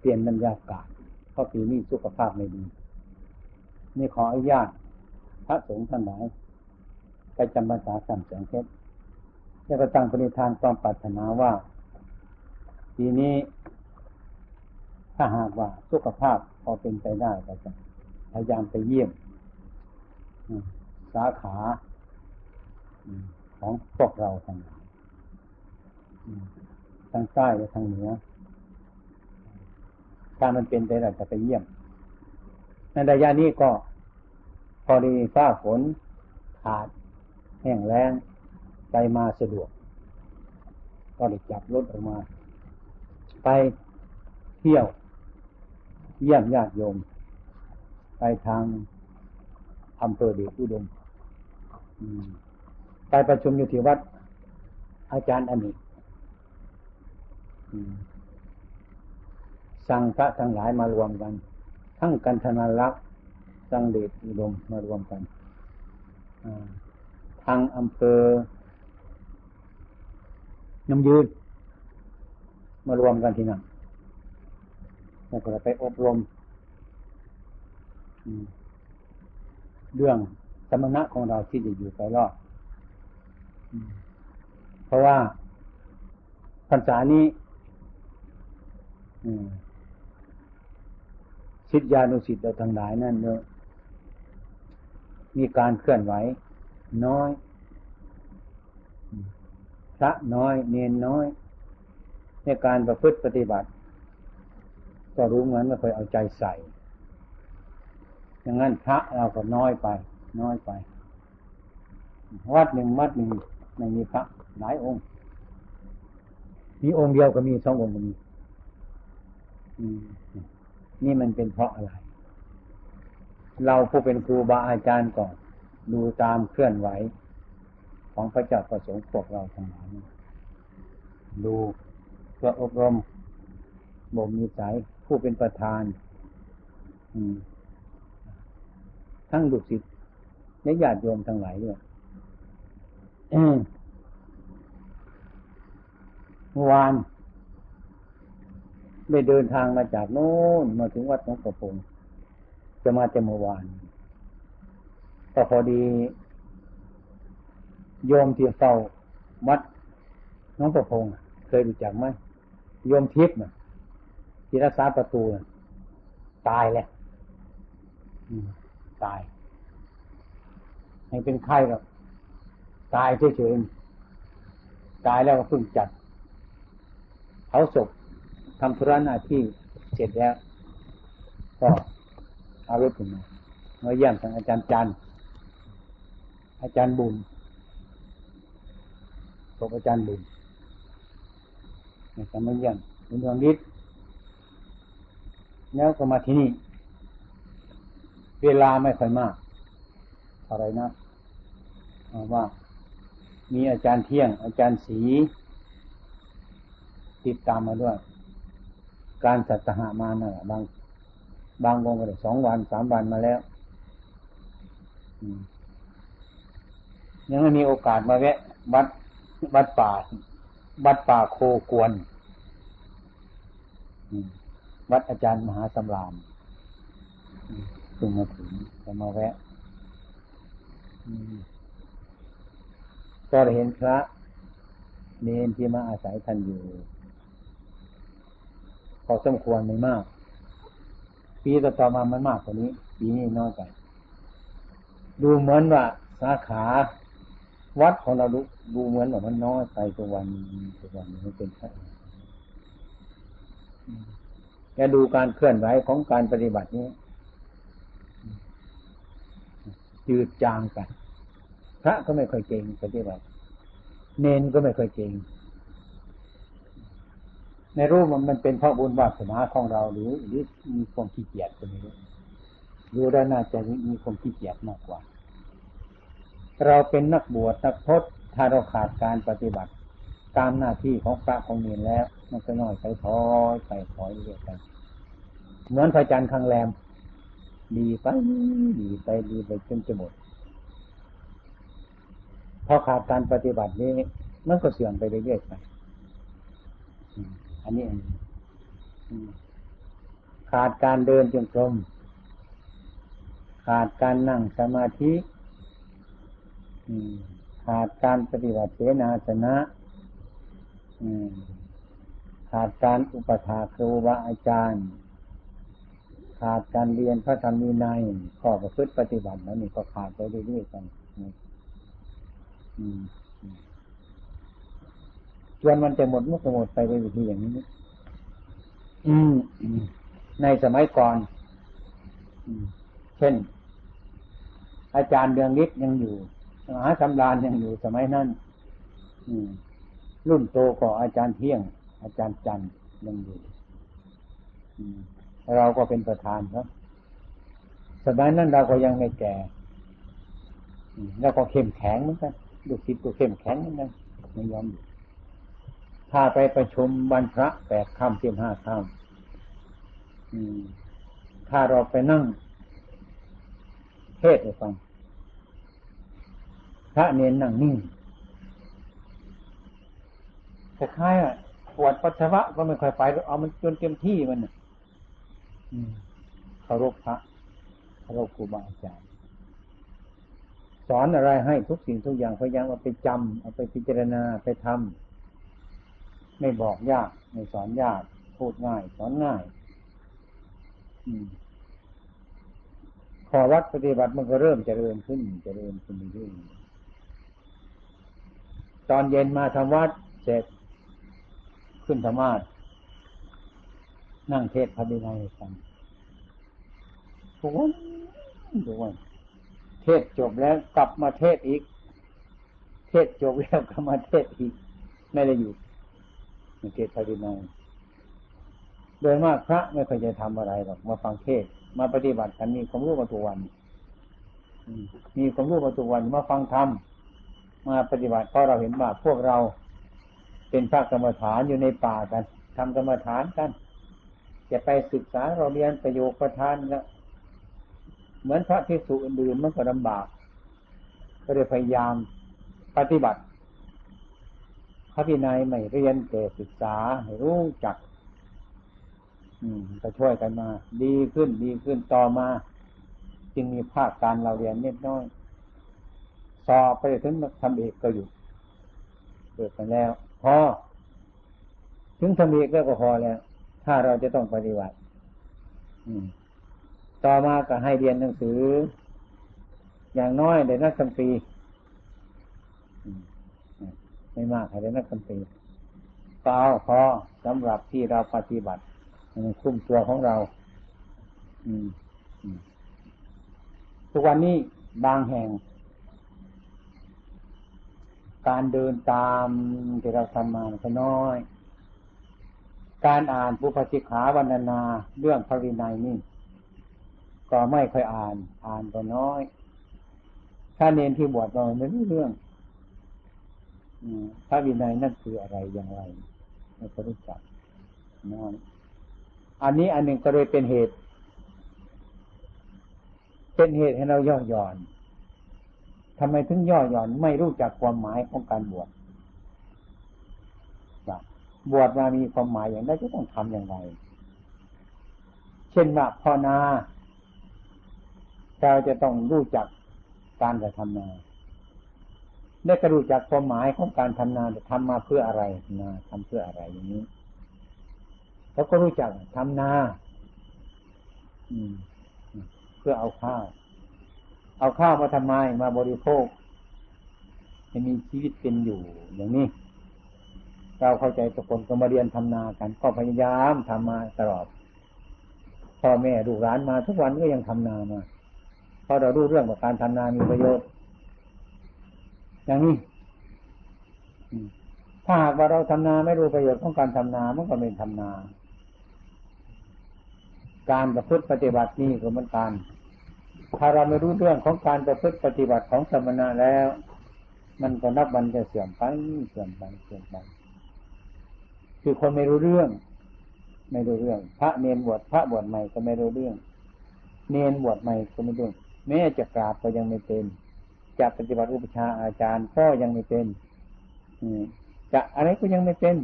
เปลี่ยนบรรยากาศเพราะปีนี้สุขภาพไม่ดีนี่ขออนุญาตพระสงฆ์ท่านหลายไปจำพรรษาสามแสงเพชรแล้วก็ตั้งปณิธานความปรารถนาว่า ปีนี้ ถ้าหากว่าสุขภาพพอเป็นไปได้ก็จะพยายามไปเยี่ยมสาขาของพวกเราทั้งหลายทางใต้และทางเหนือ ถ้ามันเป็นไปได้จะไปเยี่ยมในระยะนี้ก็ พอดีฟ้าฝนขาด แห้งแล้งไปมาสะดวก ก็ได้จับรถออกมา ไปเที่ยว เยี่ยมญาติโยม ไปทางอำเภอเดชอุดมไปประชุมอยู่ที่วัด อาจารย์อนิก สั่งพระทั้งหลายมารวมกัน ทั้งกันธนารักษ์สังเดชอุดมมารวมกันทางอำเภอน้ำยืนมารวมกันที่นั่นแล้วก็ไปอบรมเรื่องสมณะของเราที่จะอยู่ไปรอด เพราะว่าพรรษานี้ สิทธิานุสิทธิ์เราทั้งหลายนั่นเนอะมีการเคลื่อนไหว น้อย พระน้อย เนนน้อย ในการประพฤติปฏิบัติ ก็รู้เหมือนไม่เคยเอาใจใส่อย่างนั้นพระเราก็น้อยไป น้อยไป วัดหนึ่งวัดหนึ่งไม่มีพระหลายองค์ มีองค์เดียวก็มีสององค์ก็มี นี่มันเป็นเพราะอะไร เราผู้เป็นครูบาอาจารย์ก่อน ดูตามเคลื่อนไหว ของพระเจ้าประสงค์พวกเราทั้งหลายดูเพื่ออบรมบ่มีสายผู้เป็นประธาน ทั้งดุสิตและญาติโยมทั้งหลายด้วยเมื่อวาน ได้เดินทางมาจากโน้นมาถึงวัดหลวงปู่พงจะมาแต่เมื่อวานก็พอดี โยมที่เฝ้าวัดน้องประพงเคยรู้จักไหมโยมทิพย์ที่รักษาประตูตายแล้วตายให้เป็นไข้หรอกตายเฉยๆตายแล้วก็เพิ่งจัดเผาศพ ทำธุระหน้าที่เสร็จแล้ว ก็เอารถขึ้นมาเมื่อเยี่ยมทางอาจารย์จันอาจารย์บุญพบอาจารย์บุญอาจะมาเยี่ยมเป็นดวงฤทธิ์แล้วก็มาที่นี่ เวลาไม่ค่อยมากอะไรนะว่า มีอาจารย์เที่ยง อาจารย์สี ติดตามมาด้วย การสัตหามานะ่ะบางบางวงก็ได้สองวันสามวันมาแล้วยังไม่มีโอกาสมาแวะวัดวัดป่าวัดป่าโคกวนวัดอาจารย์มหาสำรามซึ่งมาถึงจะมาแวะก็เห็นพระเนนที่มาอาศัยท่านอยู่ อสมควรไม่มาก ปีต่อมามันมากกว่านี้ ปีนี้น้อยไปดูเหมือนว่าสาขาวัดของเราดูดูเหมือนว่ามันน้อยไปตัววันตัววันมันเป็นแค่แกดูการเคลื่อนไหวของการปฏิบัตินี้จืดจางไปพระก็ไม่ค่อยเก่งปฏิบัติ เนนก็ไม่ค่อยเก่ง ในรูปมันมันเป็นเพราะบุญวาสนาของเราหรือหรือมีความขี้เกียจก็ไม่รู้ดูแล้วน่าจะมีความขี้เกียจมากกว่า เราเป็นนักบวชนักพจน์ถ้าเราขาดการปฏิบัติ ตามหน้าที่ของพระของเนรแล้ว มันก็น้อยไปถอยไปถอยเรื่อยไปเหมือนพระจันทร์ข้างแรม ดีไปดีไปดีไปจนจะหมดพอขาดการปฏิบัตินี้มันก็เสื่อมไปเรื่อยๆไป อันนี้ขาดการเดินจงกรมขาดการนั่งสมาธิขาดการปฏิบัติเสนาสนะขาดการอุปถาครูบาอาจารย์ ขาดการเรียนพระธรรมวินัยข้อประพฤติปฏิบัติแล้วนี่ก็ขาดไปเรื่อยๆกัน จนมันจะหมดมันจะหมดไปในวิธีอย่างนี้ อืมในสมัยก่อนเช่น อาจารย์เดืองฤทธิ์ยังอยู่มหาสำราญยังอยู่สมัยนั้นรุ่นโตก็อาจารย์เที่ยง อาจารย์จันยังอยู่เราก็เป็นประธานครับสมัยนั้นเราก็ยังไม่แก่แล้วก็เข้มแข็งเหมือนกันลูกศิษย์ก็เข้มแข็งเหมือนกันไม่ยอมอยู่ ถ้าไปประชุมวันพระแปดค่ำเที่ยงห้าค่ำถ้าเราไปนั่ง เทศให้ฟัง พระเนนนั่งนิ่งคล้ายๆปวดปัสสาวะก็ไม่ค่อยไป เอามันจนเต็มที่มันเคารพพระเคารพครูบาอาจารย์สอนอะไรให้ทุกสิ่งทุกอย่างพยายามเอาไปจำเอาไปพิจารณาไปทำ ไม่บอกยากไม่สอนยาก พูดง่าย สอนง่ายขอวัดปฏิบัติมันก็เริ่มเจริญขึ้นเจริญขึ้นเรื่อยตอนเย็นมาทำวัดเสร็จ ขึ้นธรรมาสนั่งเทศพระบิดากันทุกวันทุกวันเทศจบแล้วกลับมาเทศอีก เทศจบแล้วกลับมาเทศอีก ไม่ได้อยู่ เทศพระบิดาโดยมากพระไม่เคยจะทำอะไรหรอกมาฟังเทศ มาปฏิบัติกันมีความรู้มาทุกวันมีความรู้มาทุกวันมาฟังธรรมมาปฏิบัติเพราะเราเห็นว่าพวกเราเป็นพระกรรมฐานอยู่ในป่ากันทำกรรมฐานกันจะไปศึกษาเราเรียนประโยคประทานแล้วเหมือนพระพิสุอื่นๆมันก็ลำบาก ก็เลยพยายามปฏิบัติ พระพินัยไม่เรียนเกิดศึกษาให้รู้จัก อืมก็ช่วยกันมา ดีขึ้นดีขึ้นต่อมา จึงมีภาคการเราเรียนนิดน้อย สอบไปถึงทำเอกก็อยู่เกิดไปแล้ว พอ ถึงทำเอกแล้วก็พอแล้ว ถ้าเราจะต้องปฏิบัติต่อมาก็ให้เรียนหนังสือ อย่างน้อยได้นักสัมปี ไม่มากให้ได้นักสัมปีก็เอาพอสำหรับที่เราปฏิบัติมันคุ้มตัวของเราทุกวันนี้บางแห่ง การเดินตามที่เราทำมาก็น้อย การอ่านภูปจิขาวันนา เรื่องพระวินัยนี่ ก็ไม่ค่อยอ่าน อ่านก็น้อย ถ้าเนนที่บวชเราไม่รู้เรื่อง พระวินัยนั่นคืออะไรอย่างไรไม่รู้จักน้อยอันนี้อันหนึ่งก็เลยเป็นเหตุ เป็นเหตุให้เราย่อหย่อนทำไมถึงย่อหย่อนไม่รู้จักความหมายของการบวชบวชมามีความหมายอย่างไรจะต้องทำอย่างไร เช่นว่าพอนาเราจะต้องรู้จักการจะทำนา ได้กระรู้จักความหมายของการทำนาจะทำมาเพื่ออะไรนาทำเพื่ออะไรอย่างนี้เขาก็รู้จักทำนาอืม เพื่อเอาข้าว เอาข้าวมาทำไมมาบริโภคให้มีชีวิตเป็นอยู่อย่างนี้ เราเข้าใจทุกคนก็มาเรียนทำนากัน ก็พยายามทำมาตลอดพ่อแม่ลูกหลานมาทุกวันก็ยังทำนามาเพราะเรารู้เรื่องว่าการทำนามีประโยชน์ อย่างนี้ถ้าหากว่าเราทำนาไม่รู้ประโยชน์ของการทำนามันก็ไม่ทำนา การประพฤติปฏิบัตินี่ก็เหมือนกันถ้าเราไม่รู้เรื่องของการประพฤติปฏิบัติของสมณะแล้ว มันก็นับวันจะเสื่อมไปเสื่อมไปเสื่อมไปคือคนไม่รู้เรื่อง ไม่รู้เรื่อง พระเนนบวชพระบวชใหม่ก็ไม่รู้เรื่อง เนนบวชใหม่ก็ไม่รู้แม้จะกราบก็ยังไม่เป็น จะปฏิบัติอุปชาอาจารย์ก็ยังไม่เป็นจะอะไรก็ยังไม่เป็น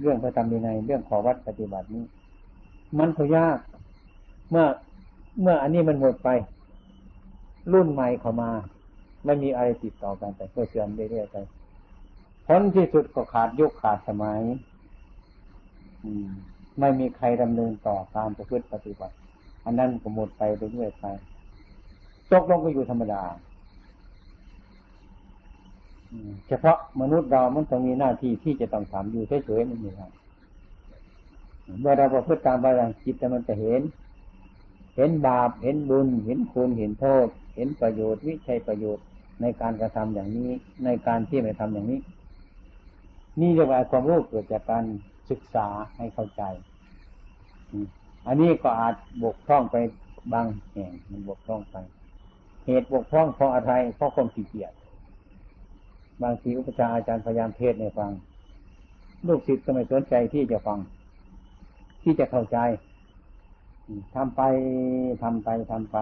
เรื่องพระธรรมในเรื่องขอวัดปฏิบัตินี้ มันก็ยาก เมื่อเมื่ออันนี้มันหมดไป รุ่นใหม่เข้ามา ไม่มีอะไรติดต่อกันแต่ก็เสื่อมเรื่อยๆไปผลที่สุดก็ขาดยุคขาดสมัยมไม่มีใครดำเนินต่อตามประพฤติปฏิบัติ อันนั้นก็หมดไปเรื่อยๆไปตกลงก็อยู่ธรรมดา เฉพาะมนุษย์เรามันต้องมีหน้าที่ที่จะต้องทำอยู่เฉยๆไม่มีอะไรเมื่อเราประพฤติตามไปจิตมันจะเห็น เห็นบาปเห็นบุญ เห็นคุณเห็นโทษ เห็นประโยชน์วิชัยประโยชน์ในการกระทำอย่างนี้ ในการที่ไม่ทำอย่างนี้ นี่เรียกว่าความรู้เกิดจากการศึกษาให้เข้าใจอันนี้ก็อาจบกพร่องไปบางแห่งมันบกพร่องไป เหตุบกพร่องเพราะอะไรเพราะความขี้เกียจ บางทีอุปชาอาจารย์พยายามเทศในฟัง ลูกศิษย์ก็ไม่สนใจที่จะฟัง ที่จะเข้าใจทำไปทำไปทำไป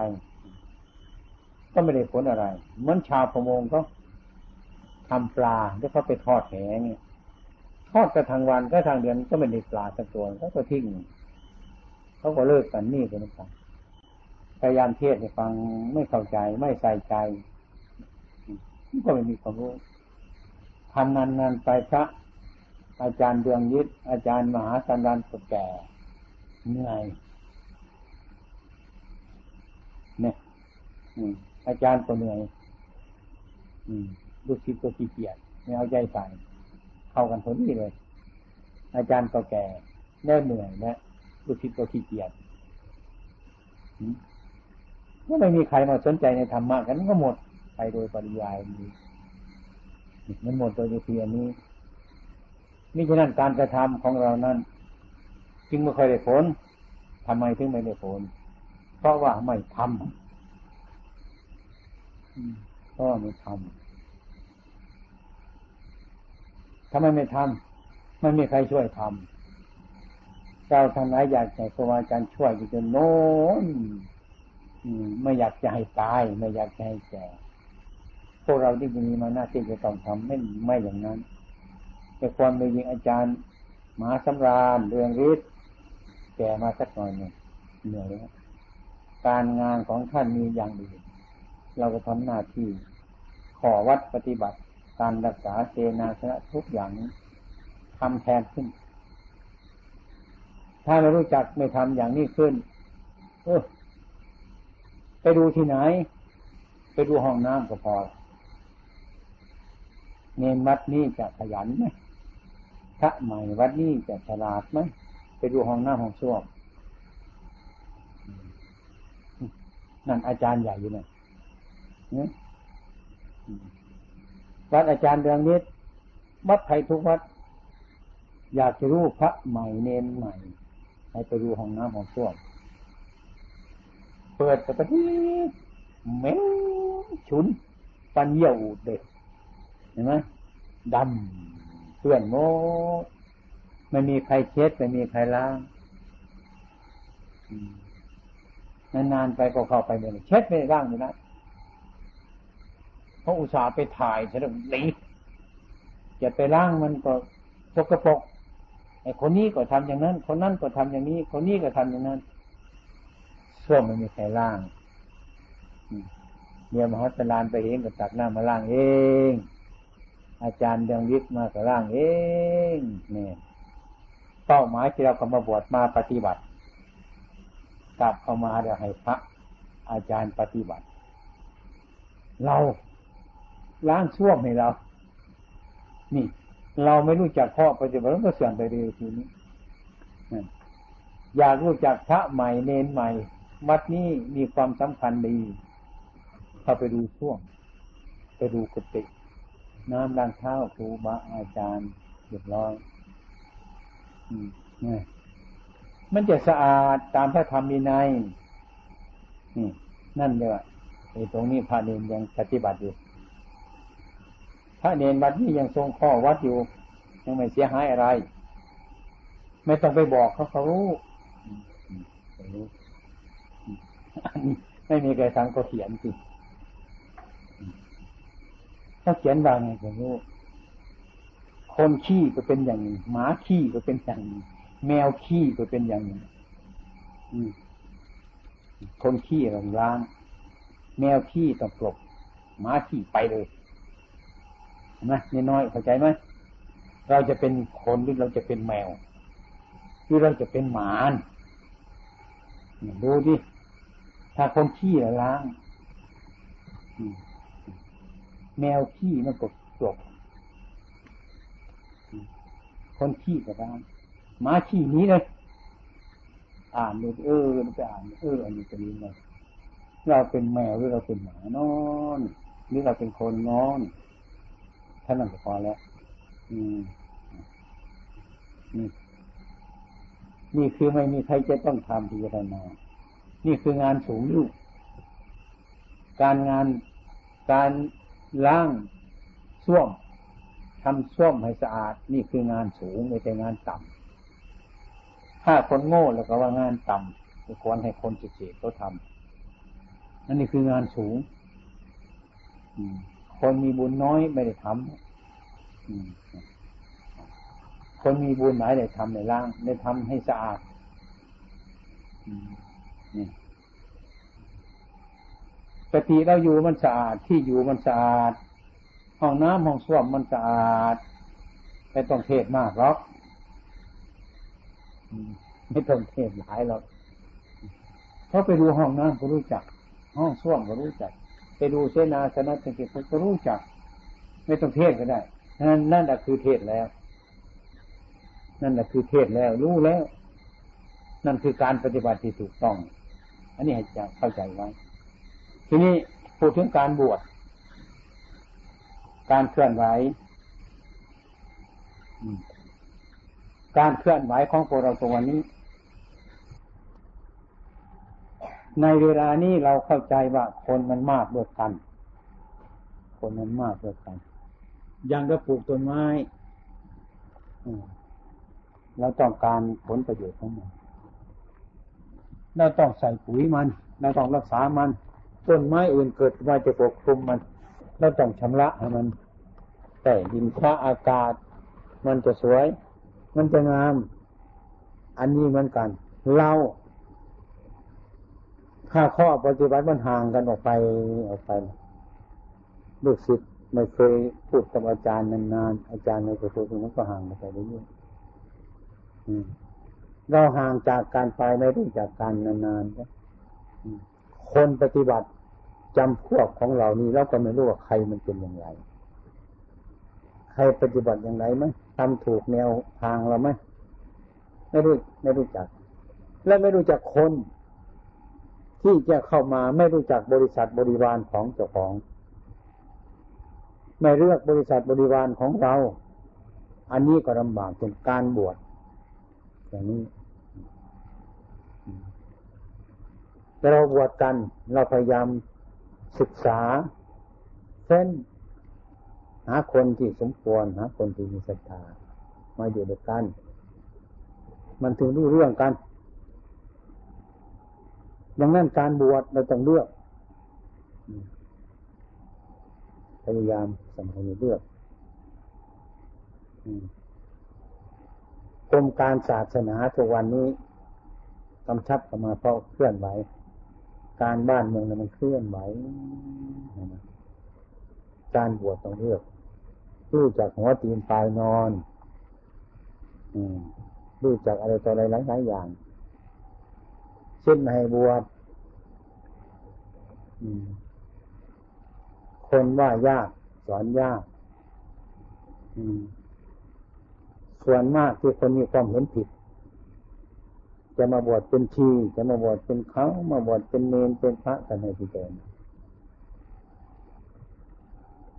ก็ไม่ได้ผลอะไร เหมือนชาวประมงก็ทำปลาแล้วเขาไปทอดแหงทอดกระทางวันก็ทางเดือนก็ไม่ได้ปลาสักตัวเขาก็ทิ้งเขาก็เลิกกันนี่เป็นกันพยายามเทศให้ฟังไม่เข้าใจไม่ใส่ใจ ก็ไม่มีความรู้ ทำนานๆไปพระอาจารย์ดวงยิตอาจารย์มหาสันดานก็แก่เหนื่อยเนี่ยอาจารย์ก็เหนื่อยลูกศิษย์ก็ขี้เกียจไม่เอาใจใส่เข้ากันพอดีเลย อาจารย์ก็แก่แน่เหนื่อยนะลูกศิษย์ก็ขี้เกียจไม่มีใครมาสนใจในธรรมะกันก็หมดไปโดยปริยายดี มันหมดโดยเพียงนี้นี่ฉะนั้นการกระทำของเรานั้น จึงไม่เคยได้ผลทำไมถึงไม่ได้ผล เพราะว่าไม่ทำเพราะไม่ทำทำไมไม่ทำไม่มีใครช่วยทำเราทำไหนอยากให้ครูอาจารย์ช่วยจนโน้นไม่อยากจะให้ตาย ไม่อยากจะให้แก่ พวกเราที่มีมาหน้าที่จะต้องทำไม่ไม่อย่างนั้น แต่ความเป็นจริงอาจารย์มหาสำราญเรืองฤทธิ์แก่มาสักหน่อยหนึ่งเหนื่อยแล้วการงานของท่านมีอย่างอื่นเราก็ทำหน้าที่ ขอวัดปฏิบัติ การรักษาเจนาสนะทุกอย่างทำแทนขึ้น ถ้าไม่รู้จักไม่ทำอย่างนี้ขึ้น เออไปดูที่ไหน ไปดูห้องน้ำก็พอ เนนวัดนี้จะขยันไหมพระใหม่วัดนี้จะฉลาดไหมไปดูห้องน้ำห้องส้วมนั่นอาจารย์ใหญ่อยู่เนี่ยวัดอาจารย์เดืองนิดวัดไทยทุกวัด อยากจะรู้พระใหม่เนนใหม่ ให้ไปดูห้องน้ำห้องส้วมเปิดปฏิเหม็นฉุนปันเยี่ยวเด็ก ห็นไหมดำเปื่อนโมไม่มีใครเช็ดไม่มีใครล้างนานๆไปก็เข้าไปเลยเช็ดไม่ล้างเลยนะเพราะอุตส่าห์ไปถ่ายฉะนั้นหนีจะไปล้างมันก็สกปรกไอ้คนนี้ก็ทำอย่างนั้น คนนั้นก็ทำอย่างนี้ คนนี้ก็ทำอย่างนั้นส้วมไม่มีใครล้างเมียมหาสลานไปเองก็ตักน้ามาล้างเอง อาจารย์เดืองวิทย์มากับร่างเองเนี่ยเป้าหมายที่เรากำมาบวชมาปฏิบัติ กลับเข้ามาเดี๋ยวให้พระ อาจารย์ปฏิบัติ เราล้างช่วงให้เรา นี่ เราไม่รู้จักพ่อปฏิบัติก็เสื่อมไปเลยทีนี้อยากรู้จักพระใหม่เนนใหม่ วัดนี้มีความสำคัญดีเข้าไปดูช่วง ไปดูกุฏิ น้ำล้างเท้าครูบาอาจารย์เรียบร้อยนี่มันจะสะอาดตามพระธรรมมีในนี่นั่นเลยไอ้ตรงนี้พระเนนยังปฏิบัติอยู่ พระเนนวัดนี้ยังทรงข้อวัดอยู่ ยังไม่เสียหายอะไร ไม่ต้องไปบอกเขาเขารู้ไม่มีใครทำก็เขียนสิ เขาเขียนว่าไงผมรู้คนขี้ก็เป็นอย่างนี้หมาขี้ก็เป็นอย่างนี้แมวขี้ก็เป็นอย่างนี้คนขี้ลงล้าง แมวขี้ต้องกลบหมาขี้ไปเลยนไหมน้อยเข้าใจไหมเราจะเป็นคนหรือเราจะเป็นแมวหรือเราจะเป็นหมาดูดิถ้าคนขี้ล้าง แมวขี้มันกดจบคนขี้ก็ล้างหมาขี้นี้เลยอ่านดูเออไปอ่านเอออันนี้จะมีไงเราเป็นแมวหรือเราเป็นหมานอนหรือเราเป็นคนนอนท่านนั่นก็พอแล้ว อืมนี่นี่คือไม่มีใครจะต้องทำพิจารณา นี่คืองานสูงอยู่การงานการ ล้างส้วมทำส้วมให้สะอาด นี่คืองานสูงไม่ใช่งานต่ำถ้าคนโง่แล้วก็ว่างานต่ำควรให้คนเฉยๆเขาทำนั่นนี่คืองานสูงคนมีบุญน้อยไม่ได้ทำคนมีบุญหมายได้ทำในล้างได้ทำให้สะอาดนี่ กติเราอยู่มันสะอาดที่อยู่มันสะอาดห้องน้ำห้องส้วมมันสะอาดไม่ต้องเทศมากหรอกไม่ต้องเทศหลายหรอกเพราะไปดูห้องน้ำก็รู้จัก ห้องส้วมก็รู้จัก ไปดูเสนาสนะสังเกตก็รู้จัก ไม่ต้องเทศก็ได้นั่นนั่นแหละคือเทศแล้ว นั่นแหละคือเทศแล้ว รู้แล้ว นั่นคือการปฏิบัติที่ถูกต้อง อันนี้ให้เข้าใจไว้ ทีนี้พูดถึงการบวช การเคลื่อนไหว การเคลื่อนไหวของพวกเราตัวนี้ ในเวลานี้เราเข้าใจว่าคนมันมากด้วยกัน คนมันมากด้วยกัน ยังก็ปลูกต้นไม้เราต้องการผลประโยชน์ของมัน เราต้องใส่ปุ๋ยมัน เราต้องรักษามัน ต้นไม้อื่นเกิดมาจะปกคลุมมันเราต้องชำระให้มัน แต่ดินฟ้าอากาศ มันจะสวย มันจะงาม อันนี้เหมือนกัน เราถ้าข้อปฏิบัติมันห่างกันออกไปออกไปลูกศิษย์ไม่เคยพูดกับอาจารย์นานๆอาจารย์ไม่เคยพูดมันก็ห่างไปเรื่อยๆเราห่างจากการไปไม่รู้จากการนานๆ คนปฏิบัติจำพวกของเรานี่เราก็ไม่รู้ว่าใครมันเป็นอย่างไร ใครปฏิบัติอย่างไรไหมทำถูกแนวทางเราไหมไม่รู้ไม่รู้จัก และไม่รู้จักคน ที่จะเข้ามาไม่รู้จักบริษัทบริวารของเจ้าของ ไม่เลือกบริษัทบริวารของเรา อันนี้ก็ลำบากเป็นการบวชอย่างนี้ เราบวชกัน เราพยายามศึกษาเส้นหาคนที่สมควรหาคนที่มีศรัทธามาอยู่ด้วยกัน มันถึงรู้เรื่องกัน ดังนั้นการบวชเราต้องเลือกพยายามสำคัญเลือกกรมการศาสนาทุกวันนี้กำชับออกมาเพราะเคลื่อนไหว การบ้านเมืองมันเคลื่อนไหวการบวชต้องเลือกรู้จักหัวตีนปลายนอนรู้จักอะไรต่ออะไรหลายๆอย่าง เช่นให้บวชคนว่ายาก สอนยากส่วนมากที่คนมีความเห็นผิด จะมาบวชเป็นชีจะมาบวชเป็นเขามาบวชเป็นเนนเป็นพระกันในที่เดิม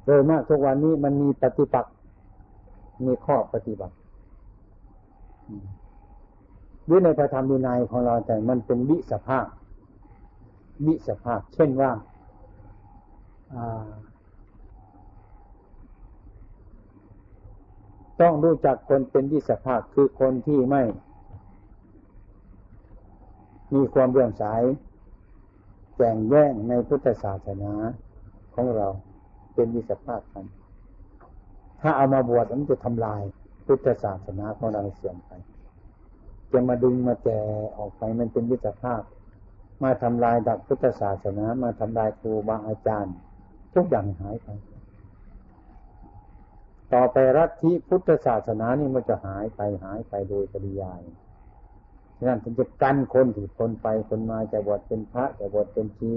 โดยมากทุกวันนี้มันมีปฏิปักษ์มีข้อปฏิบัติวิในพระธรรมวินัยของเราแต่มันเป็นวิสภาพวิสภาพ เช่นว่าต้องรู้จักคนเป็นวิสภาพคือคนที่ไม่ มีความเรื่อสายแก่งแย่งในพุทธศาสนาของเราเป็นวิสภาพกัน ถ้าเอามาบวชมันจะทำลายพุทธศาสนาของเราเสื่อมไป จะมาดึงมาแจออกไปมันเป็นวิสภาพ มาทำลายดับพุทธศาสนา มาทำลายครูบาอาจารย์ ทุกอย่างหายไป ต่อไปรัฐิพุทธศาสนานี่มันจะหายไปหายไปโดยปริยาย นั้นถึงจะกันคนที่คนไปคนมาจะบวชเป็นพระจะบวชเป็นชี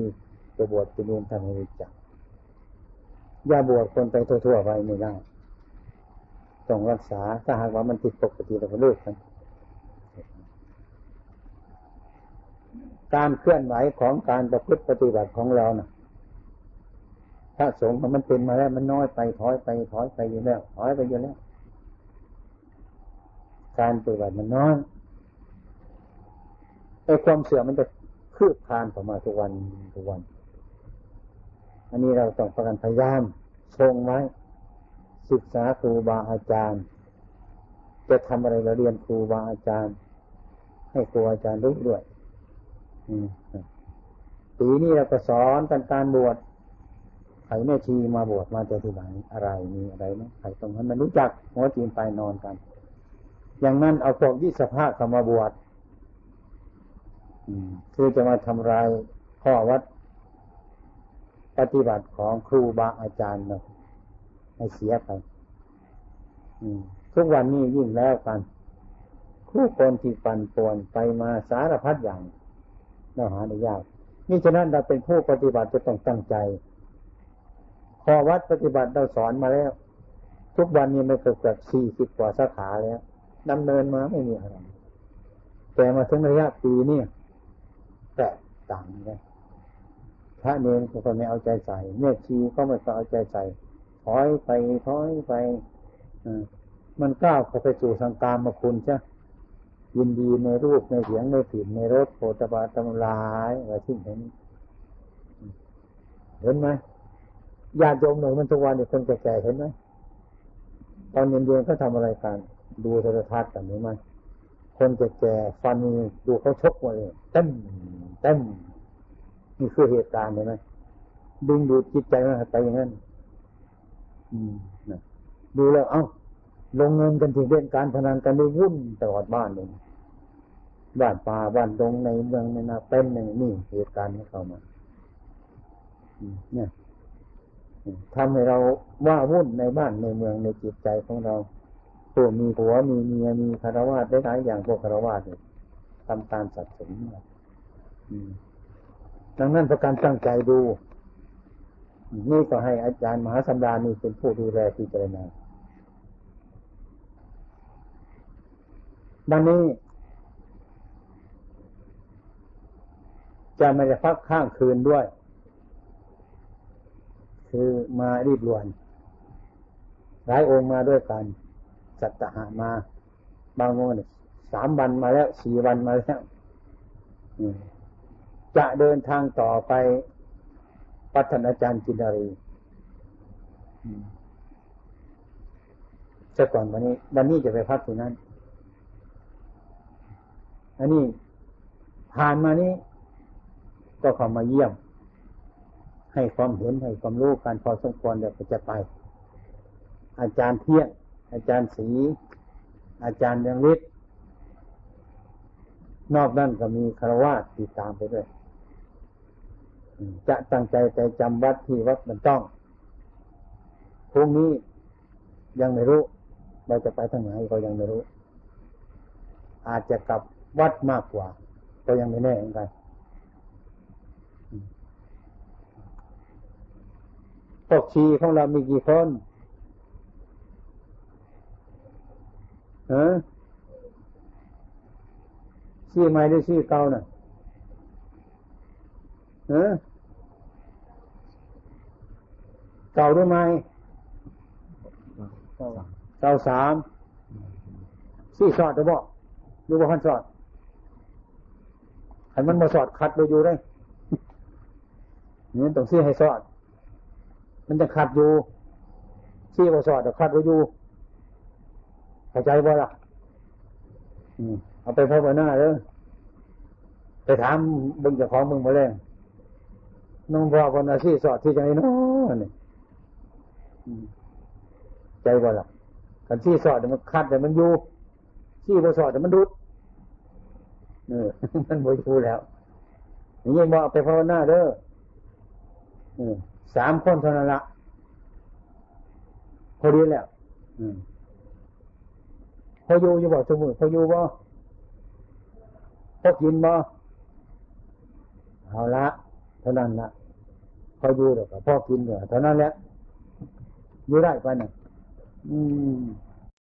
จะบวชเป็นเรียนทำให้รู้จักอย่าบวชคนไปทั่วๆไปไม่ได้ต้องรักษาถ้าหากว่ามันติดปกติเราก็เลิกกันการเคลื่อนไหวของการประพฤติปฏิบัติของเรานะ่ะถ้าสงฆ์มันเป็นมาแล้วมันน้อยไปถอยไปถอยไปอยู่แล้วถอยไปอยู่แล้วการปฏิบัติมันน้อย ไอ้ความเสื่อมมันจะคืบคลานออกมาทุกวันทุกวัน อันนี้เราต้องประกันพยายามทรงไว้ ศึกษาครูบาอาจารย์ จะทำอะไรเราเรียนครูบาอาจารย์ ให้ครูอาจารย์รู้ด้วยปีนี้เราก็สอนกันการบวชใครแม่ชีมาบวชมาจะที่ไหนอะไรมีอะไรไหมใครตรงนั้นมันรู้จักหัวจีนไปนอนกัน อย่างนั้นเอาพวกวิสภาเข้ามาบวช คือจะมาทำลายข้อวัด ปฏิบัติของครูบาอาจารย์เราให้เสียไปทุกวันนี้ยิ่งแล้วกันคู่คนที่ปั่นป่วนไปมาสารพัดอย่างเราหาได้ยากนี่ฉะนั้นเราเป็นผู้ปฏิบัติจะต้องตั้งใจพอวัดปฏิบัติเราสอนมาแล้ว ทุกวันนี้มันเกือบเกือบสี่สิบกว่าสาขาแล้วดำเนินมาไม่มีอะไรแต่มาถึงระยะปีนี่ แตกต่างกันพระเนรก็ไม่เอาใจใส่เมธชีก็ไม่เอาใจใส่ถอยไปถอยไปมันก้าวเข้าไปสู่สังกามมาคุณใช่ยินดีในรูปในเสียงในผินในรสโผฏฐาตำลายอะไรที่เห็นเห็นไหมญาติโยมหนึ่มันทุกวันเนี่ยคนแก่ๆเห็นไหมตอนเย็นๆเขาทำอะไรกัน ดูโทรทัศน์กันเห็นไหมคนแก่ๆฟันดูเขาชกมาเลยเต็ม เต็มนี่คือเหตุการณ์เห็นไหมดึงดูดจิตใจมันไปอย่างนั้นดูแล้วเอ้า ลงเงินกันถึงเล่นการพนันกันได้วุ่นตลอดบ้านเลยบ้านป่าบ้านตรงในเมืองในนาเป็นหนึ่งนี่เหตุการณ์ที่เข้ามาเนี่ยทำให้เราว่าวุ่นในบ้านในเมืองในจิตใจของเราตัวมีผัวมีเมียมีคารวะได้หลายอย่างพวกคารวะเนี่ยทำตามสัตว์สม ดังนั้นประการตั้งใจดู นี่ก็ให้อาจารย์มหาสัมดานี่เป็นผู้ดูแลพิจารณาดังนี้ จะไม่จะพักข้างคืนด้วย คือมารีบรวน หลายองค์มาด้วยกันสัตหามา บางองค์สามวันมาแล้วสี่วันมาแล้ว จะเดินทางต่อไปพัฒนาจารย์จินารีจะก่อนวันนี้ วันนี้จะไปพักที่นั่นอันนี้ผ่านมานี้ ก็เข้ามาเยี่ยม ให้ความเห็นให้ความรู้การพอสมควรเดี๋ยวจะไป อาจารย์เที่ยง อาจารย์สี อาจารย์ยังฤทธิ์นอกนั้นก็มีคารวะติดตามไปด้วย จะตั้งใจไปจำวัดที่วัดมันต้องพรุ่งนี้ยังไม่รู้เราจะไปทางไหนก็ยังไม่รู้ อาจจะกลับวัดมากกว่า ก็ยังไม่แน่เหมือนกันพวกชีของเรามีกี่คนฮะชีใหม่หรือชีเก่าน่ะ เออเก่าหรือไม่เก่าสามสี่สอดจะบอกดูว่าขันสอดขันมันมาสอดคัดไปอยู่ได้เนี่ยต้องซี่ให้สอด มันจะขัดอยู่ซี่ว่าสอดแต่คัดไปอยู่เข้าใจบ่ล่ะเอาไปพบหน้าเลยไปถามบึงจะของมึงมาเลย น้องพ่อคนอาชีพสอดที่จังไงเนาะนี่ใจว่าล่ะกันที่สอดแต่มันคัดแต่มันอยู่ที่บ่สอดแต่มันดุดเออมันบ่อยู่แล้วอย่างนี้บอกไปภาวนาเด้อสามคนเท่านั้นละพอดีแล้วพออยู่อยู่บ่สมุนพออยู่บ่พอกินบ่เอาละ ท่านั้นละพออยู่เดี๋ยวก็พอกินเดี๋ยวเท่านั้นแหละอยู่ได้ปะเนี่ยอืม